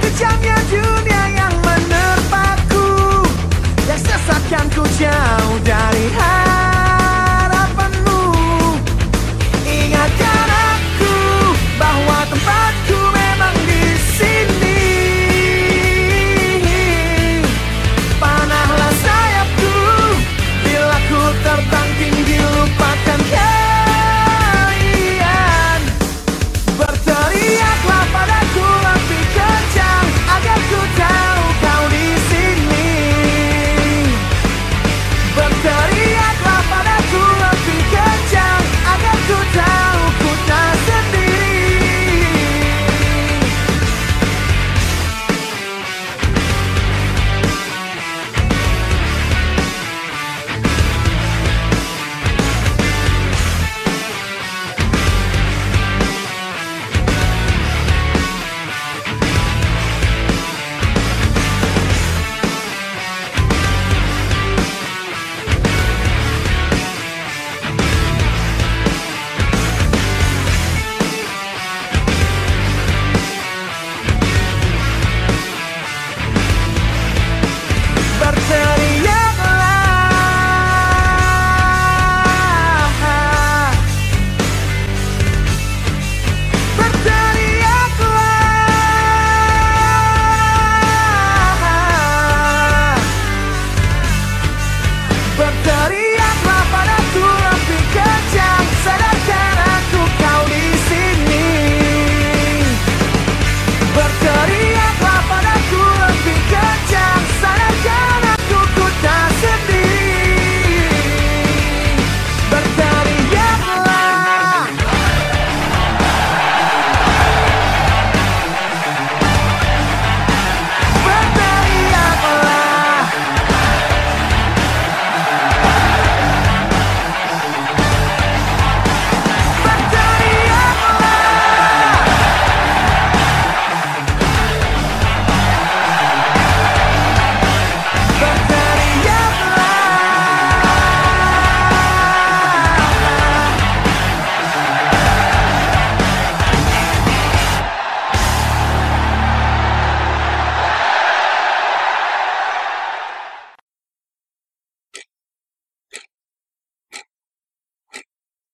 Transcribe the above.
kejamnya dunia yang menerpaku. Yang sesatkan ku jauh dari hati.